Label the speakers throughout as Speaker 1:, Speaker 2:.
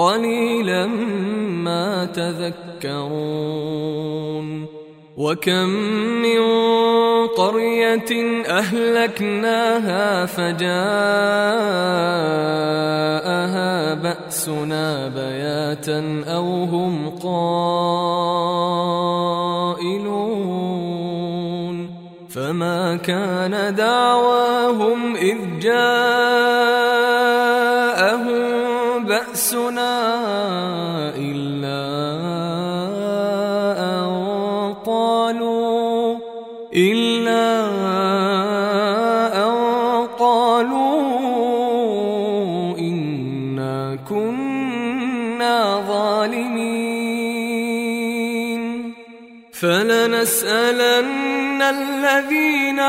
Speaker 1: قليلا ما تذكرون. وكم من قرية أهلكناها فجاءها بأسنا بياتا أو هم قائلون. فما كان دعواهم إذ جاءهم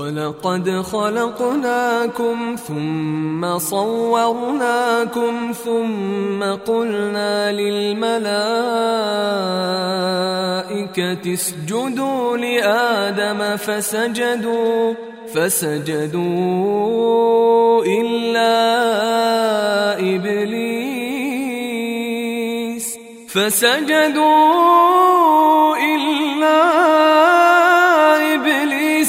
Speaker 1: ولقد خلقناكم ثم صورناكم ثم قلنا للملائكة اسجدوا لآدم فسجدوا فسجدوا إلا إبليس فسجدوا إلا إبليس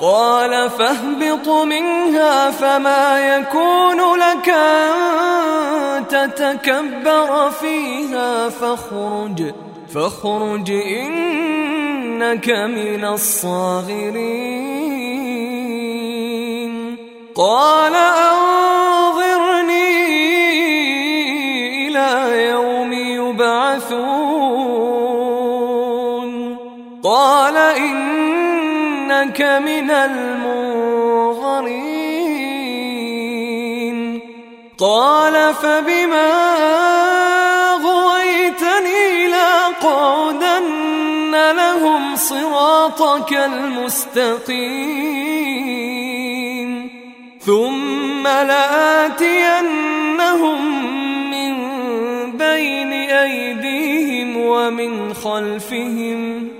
Speaker 1: قال فاهبط منها فما يكون لك أن تتكبر فيها فاخرج فاخرج إنك من الصاغرين. قال أنظرني إلى يوم يبعثون. قال إنك من المنظرين. قال فبما غويتني لأقعدن لهم صراطك المستقيم. ثم لآتينهم من بين أيديهم ومن خلفهم.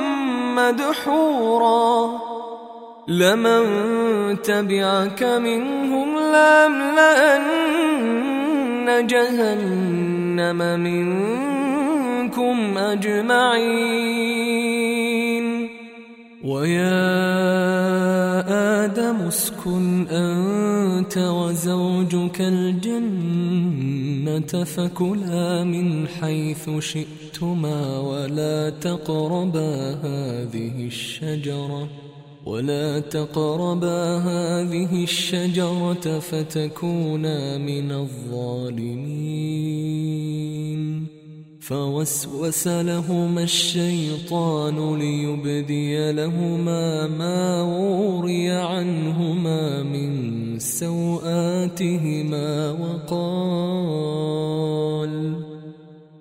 Speaker 1: مدحورا. لمن تبعك منهم لأملأن جهنم منكم أجمعين. ويا آدم اسكن أنت وزوجك الجنة فكلا من حيث شئتما ولا تقربا هذه الشجرة ولا تقربا هذه الشجرة فتكونا من الظالمين. فوسوس لهما الشيطان ليبدي لهما ما وري عنهما من سوآتهما وقال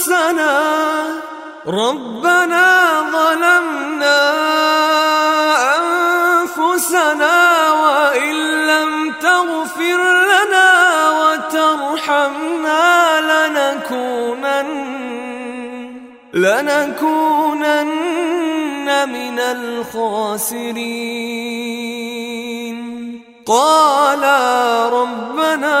Speaker 1: أنفسنا. ربنا ظلمنا أنفسنا وإن لم تغفر لنا وترحمنا لنكونن لنكونن من الخاسرين. قالا ربنا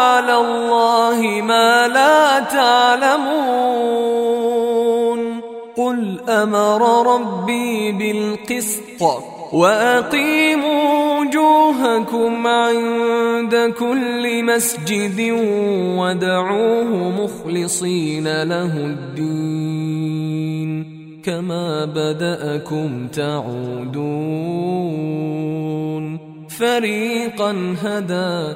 Speaker 1: الله ما لا تعلمون. قل أمر ربي بالقسط وأقيموا وجوهكم عند كل مسجد ودعوه مخلصين له الدين. كما بدأكم تعودون. فريقا هدى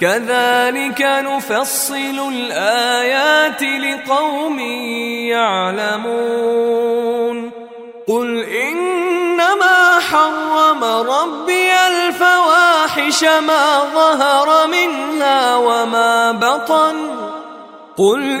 Speaker 1: كذلك نفصل الآيات لقوم يعلمون. قل إنما حرم ربي الفواحش ما ظهر منها وما بطن. قل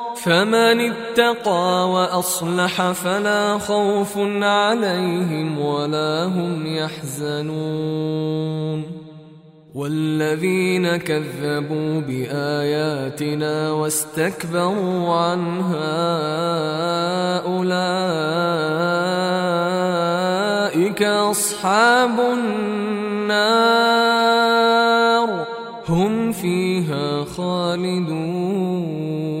Speaker 1: فمن اتقى وأصلح فلا خوف عليهم ولا هم يحزنون. والذين كذبوا بآياتنا واستكبروا عنها أولئك أصحاب النار. هم فيها خالدون.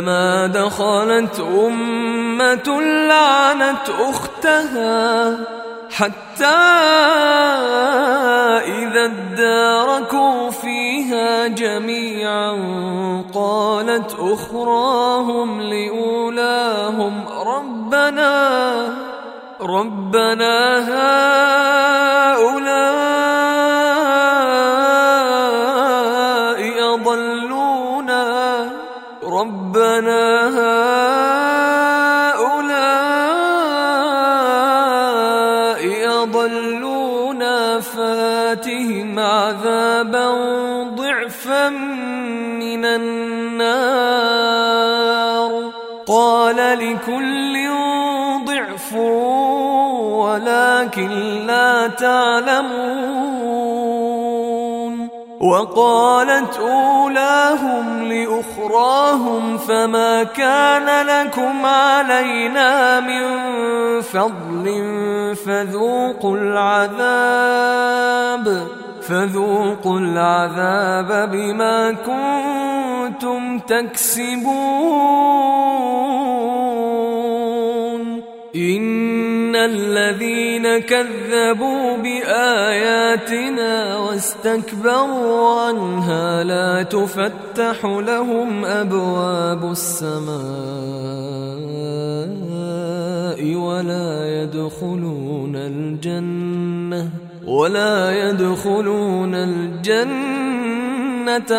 Speaker 1: كلما دخلت أمة لعنت أختها حتى إذا اداركوا فيها جميعا قالت أخراهم لأولاهم ربنا ربنا هؤلاء ربنا هؤلاء أضلونا فآتهم عذابا ضعفا من النار. قال لكل ضعف ولكن لا تعلمون. وقالت أولاهم لأخراهم فما كان لكم علينا من فضل فذوقوا العذاب فذوقوا العذاب بما كنتم تكسبون. إن الذين كذبوا بآياتنا واستكبروا عنها لا تفتح لهم أبواب السماء ولا يدخلون الجنة ولا يدخلون الجنة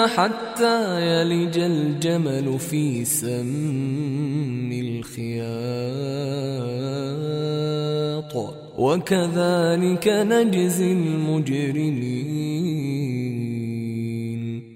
Speaker 1: حتى يلج الجمل في سم الخياط. وكذلك نجزي المجرمين.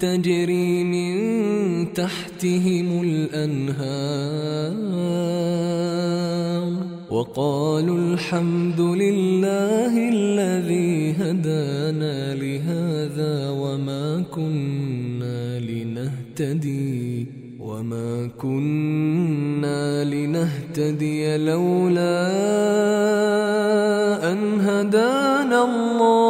Speaker 1: تجري من تحتهم الأنهار وقالوا الحمد لله الذي هدانا لهذا وما كنا لنهتدي وما كنا لنهتدي لولا أن هدانا الله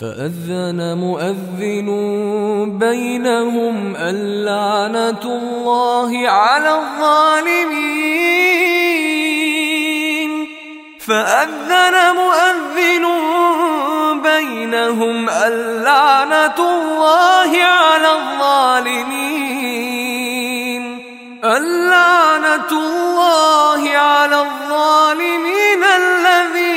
Speaker 1: فأذن مؤذن بينهم اللعنة الله على الظالمين. فأذن مؤذن بينهم اللعنة الله على الظالمين. اللعنة الله على الظالمين الذين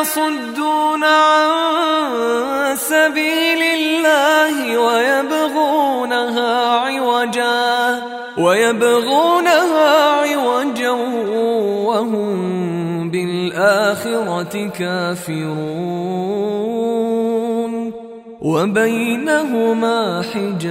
Speaker 1: يصدون عن سبيل الله ويبغونها عوجا ويبغونها عوجا وهم بالآخرة كافرون. وبينهما حجاب.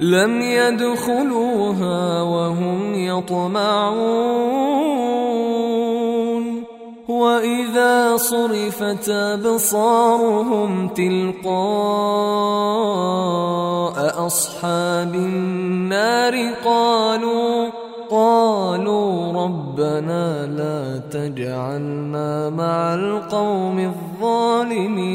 Speaker 1: لم يدخلوها وهم يطمعون. وإذا صرفت أبصارهم تلقاء أصحاب النار قالوا قالوا ربنا لا تجعلنا مع القوم الظالمين.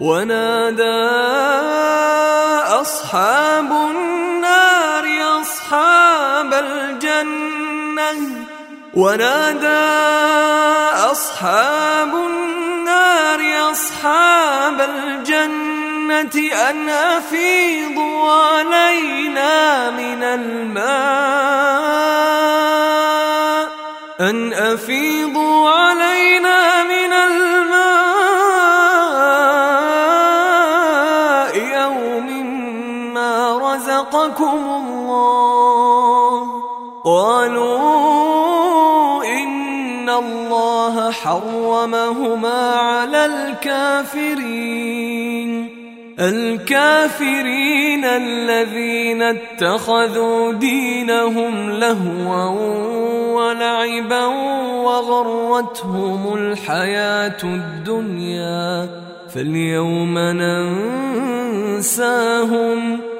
Speaker 1: ونادى أصحاب النار أصحاب الجنة. ونادى أصحاب النار أصحاب الجنة أن أفيضوا علينا من الماء. أن أفيضوا علينا حرمهما على الكافرين. الكافرين الذين اتخذوا دينهم لهوا ولعبا وغرتهم الحياة الدنيا. فاليوم ننساهم.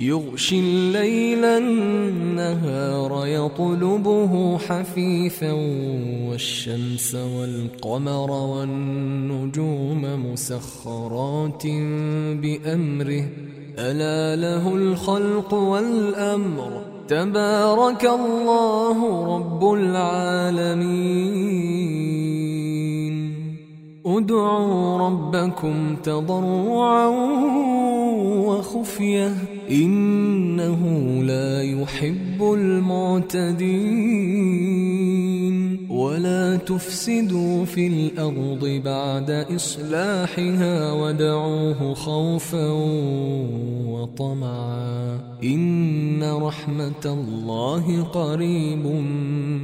Speaker 1: يغشي الليل النهار يطلبه حفيفا والشمس والقمر والنجوم مسخرات بأمره. ألا له الخلق والأمر. تبارك الله رب العالمين. ادعوا ربكم تضرعا وخفية. إنه لا يحب المعتدين. ولا تفسدوا في الأرض بعد إصلاحها ودعوه خوفا وطمعا. إن رحمة الله قريب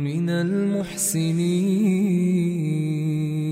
Speaker 1: من المحسنين.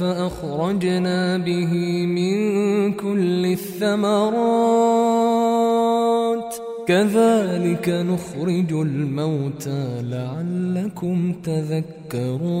Speaker 1: فأخرجنا به من كل الثمرات. كذلك نخرج الموتى لعلكم تذكرون.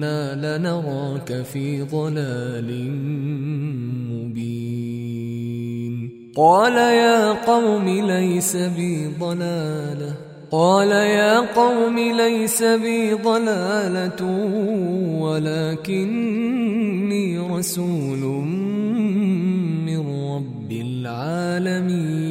Speaker 1: إنا لنراك في ضلال مبين قال يا قوم ليس بي ضلاله قال يا قوم ليس بي ضلالة ولكني رسول من رب العالمين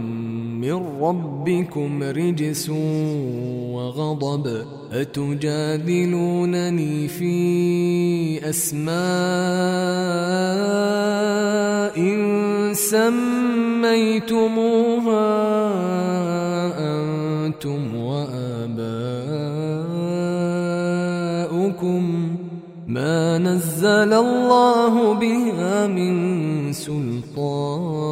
Speaker 1: من ربكم رجس وغضب أتجادلونني في أسماء سميتموها أنتم وآباؤكم ما نزل الله بها من سلطان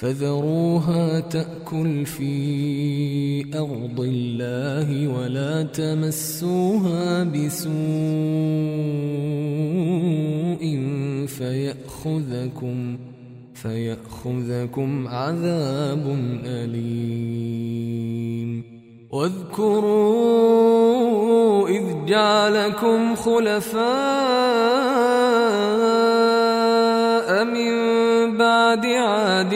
Speaker 1: فذروها تأكل في أرض الله ولا تمسوها بسوء فيأخذكم فيأخذكم عذاب أليم. واذكروا إذ جعلكم خلفاء من بعد عاد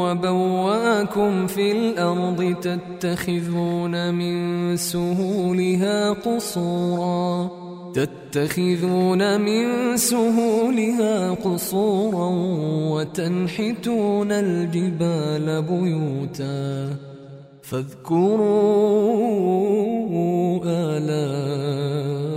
Speaker 1: وبواكم في الأرض تتخذون من سهولها قصورا تتخذون من سهولها قصورا وتنحتون الجبال بيوتا فاذكروا آلاء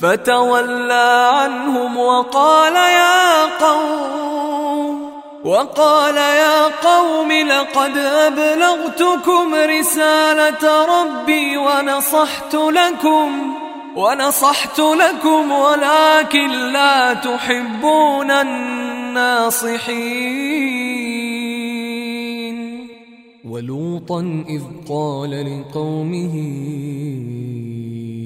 Speaker 1: فتولى عنهم وقال يا قوم وقال يا قوم لقد أبلغتكم رسالة ربي ونصحت لكم ونصحت لكم ولكن لا تحبون الناصحين. ولوطا إذ قال لقومه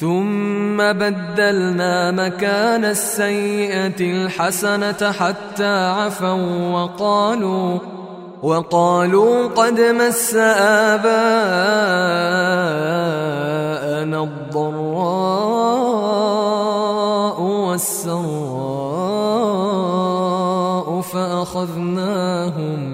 Speaker 1: ثم بدلنا مكان السيئة الحسنة حتى عفوا وقالوا وقالوا قد مس آباءنا الضراء والسراء فأخذناهم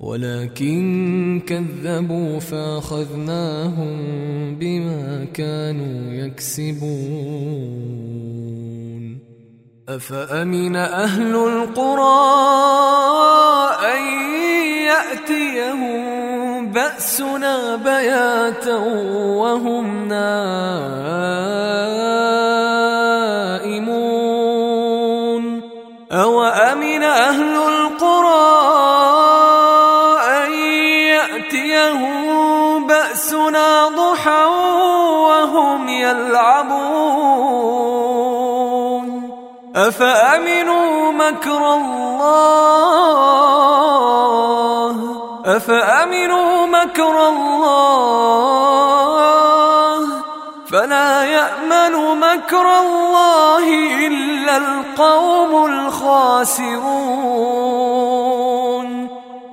Speaker 1: ولكن كذبوا فأخذناهم بما كانوا يكسبون. أفأمن أهل القرى أن يأتيهم بأسنا بياتا وهم نائمون؟ أوأمن أهل القرى يلعبون. أفأمنوا مكر الله؟ أفأمنوا مكر الله؟ فلا يأمن مكر الله إلا القوم الخاسرون.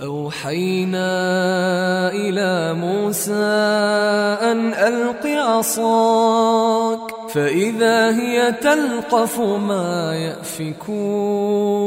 Speaker 1: وأوحينا إلى موسى أن ألق عصاك فإذا هي تلقف ما يأفكون.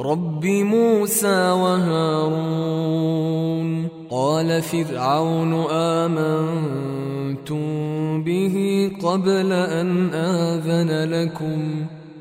Speaker 1: رب موسى وهارون قال فرعون آمنتم به قبل أن آذن لكم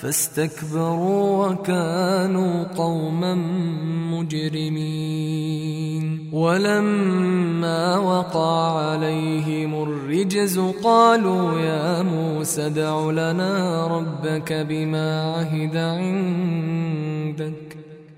Speaker 1: فاستكبروا وكانوا قوما مجرمين. ولما وقع عليهم الرجز قالوا يا موسى ادع لنا ربك بما عهد عندك.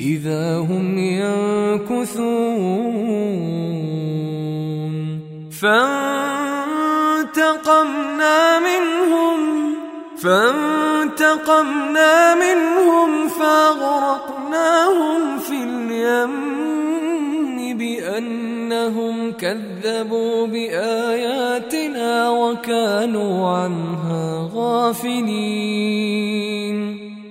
Speaker 1: إذا هم ينكثون. فانتقمنا منهم فانتقمنا منهم فاغرقناهم في اليم بأنهم كذبوا بآياتنا وكانوا عنها غافلين.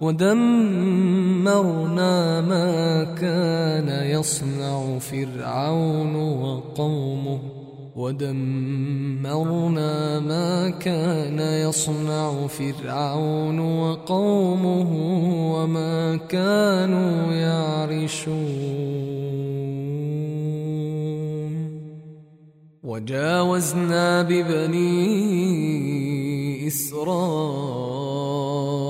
Speaker 1: ودمرنا ما كان يصنع فرعون وقومه. ودمرنا ما كان يصنع فرعون وقومه وما كانوا يعرشون. وجاوزنا ببني إسرائيل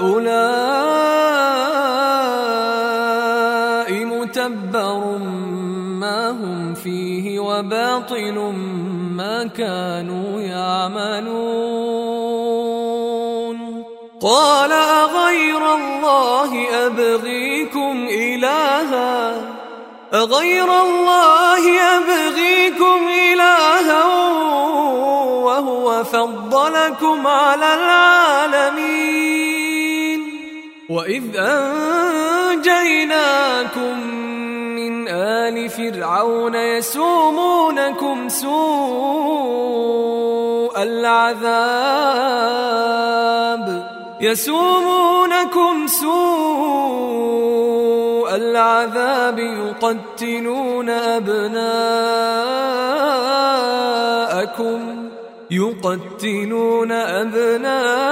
Speaker 1: وباطل ما كانوا يعملون. قال أغير الله أبغيكم إلها؟ أغير الله أبغيكم إلها وهو فضلكم على العالمين. وإذ أنجيناكم آل فرعون يسومونكم سوء العذاب. يسومونكم سوء العذاب يقتلون أبناءكم. يقتلون أبناءكم.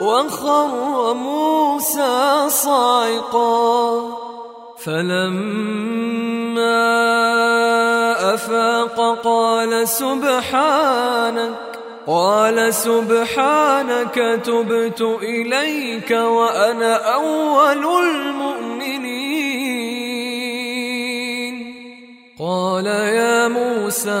Speaker 1: وخر موسى صاعقا فلما أفاق قال سبحانك قال سبحانك تبت إليك وأنا أول المؤمنين. قال يا موسى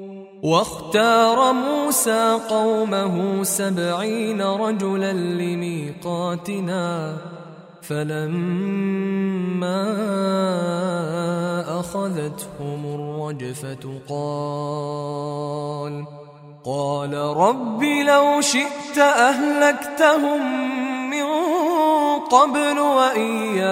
Speaker 1: واختار موسى قومه سبعين رجلا لميقاتنا فلما أخذتهم الرجفة قال قال رب لو شئت أهلكتهم من قبل وإياي.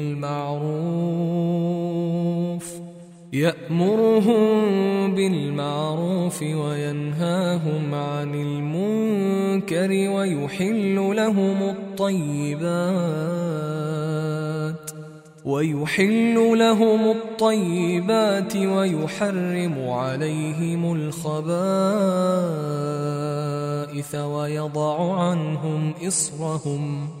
Speaker 1: يأمرهم بالمعروف وينهاهم عن المنكر ويحل لهم الطيبات ويحل لهم الطيبات ويحرم عليهم الخبائث ويضع عنهم إصرهم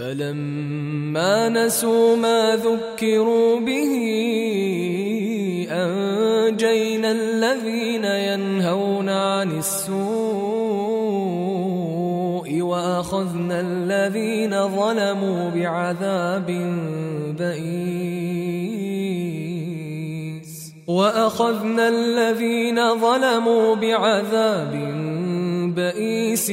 Speaker 1: فلما نسوا ما ذكروا به أنجينا الذين ينهون عن السوء وأخذنا الذين ظلموا بعذاب بئيس. وأخذنا الذين ظلموا بعذاب بئيس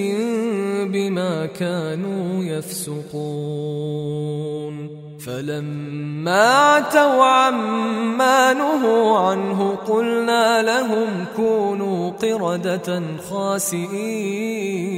Speaker 1: بما كانوا يفسقون. فلما عتوا عما نهوا عنه قلنا لهم كونوا قردة خاسئين.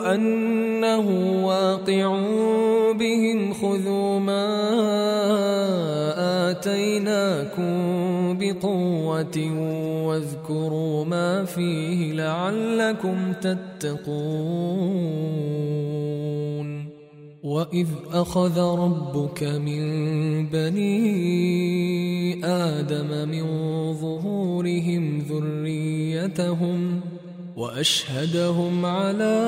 Speaker 1: أنه واقع بهم خذوا ما آتيناكم بقوة واذكروا ما فيه لعلكم تتقون وإذ أخذ ربك من بني آدم من ظهورهم ذريتهم وأشهدهم على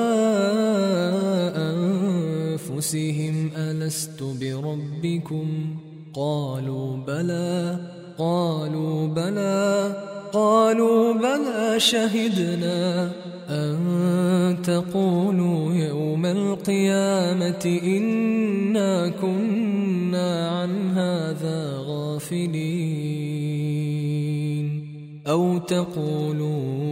Speaker 1: أنفسهم ألست بربكم؟ قالوا بلى قالوا بلى قالوا بلى شهدنا أن تقولوا يوم القيامة إنا كنا عن هذا غافلين. أو تقولوا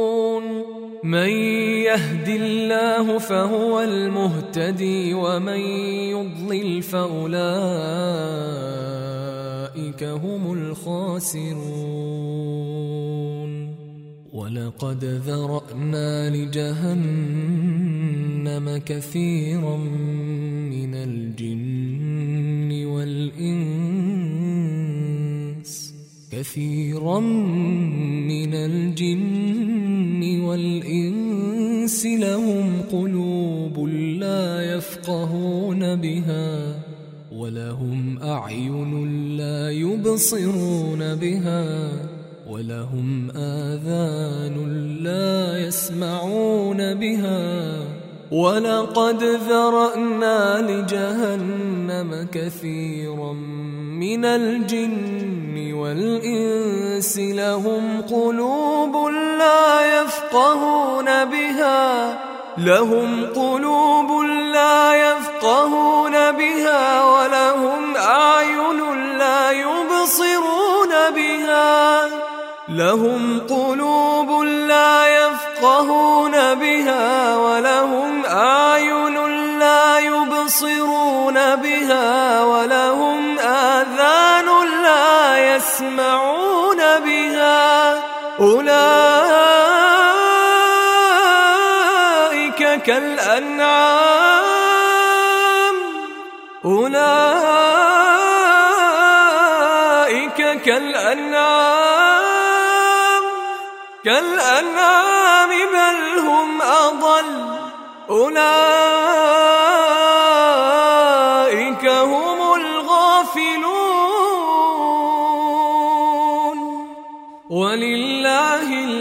Speaker 1: من يهد الله فهو المهتدي ومن يضلل فأولئك هم الخاسرون. ولقد ذرأنا لجهنم كثيرا من الجن والإنس. كثيرا من الجن والإنس لهم قلوب لا يفقهون بها ولهم أعين لا يبصرون بها ولهم آذان لا يسمعون بها ولقد ذرأنا لجهنم كثيرا من الجن والإنس لهم قلوب لا يفقهون بها لهم قلوب لا يفقهون بها ولهم أعين لا يبصرون بها لهم قلوب لا يفقهون بها ولهم أعين لا يبصرون بها ولهم يسمعون بها أولئك كالأنعام أولئك كالأنعام كالأنعام بل هم أضل أولئك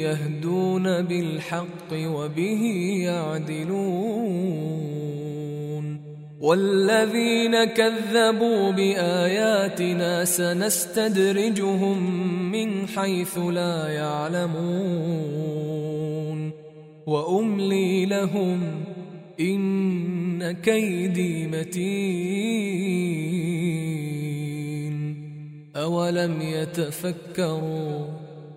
Speaker 1: يهدون بالحق وبه يعدلون. والذين كذبوا بآياتنا سنستدرجهم من حيث لا يعلمون. وأملي لهم إن كيدي متين. أولم يتفكروا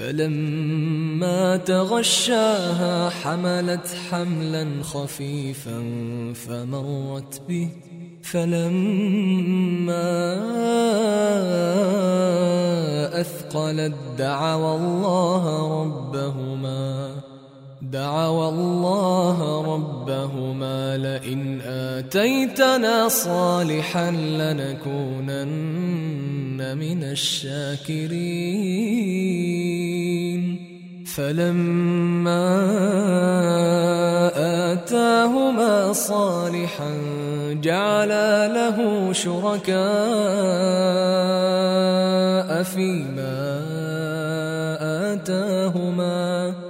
Speaker 1: فلما تغشاها حملت حملا خفيفا فمرت به فلما أثقلت دعوى الله ربهما دعوى الله ربهما لئن آتيتنا صالحا لنكونن من الشاكرين. فلما آتاهما صالحا جعلا له شركاء فيما آتاهما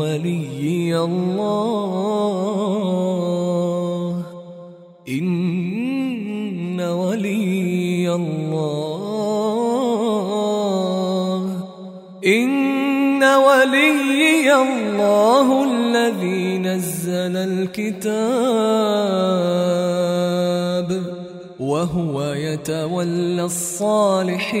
Speaker 1: وليي الله. إن ولي الله. إن ولي الله الذي نزل الكتاب. وهو يتولى الصالحين.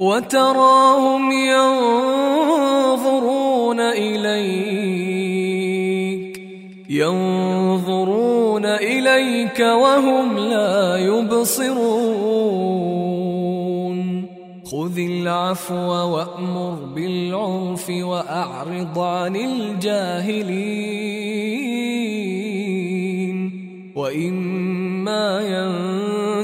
Speaker 1: وتراهم ينظرون إليك ينظرون إليك وهم لا يبصرون. خذ العفو وأمر بالعرف وأعرض عن الجاهلين. وإما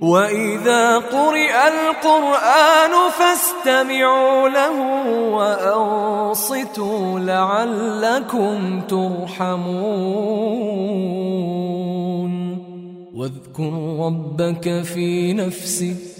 Speaker 1: وإذا قرئ القرآن فاستمعوا له وأنصتوا لعلكم ترحمون. واذكر ربك في نفسك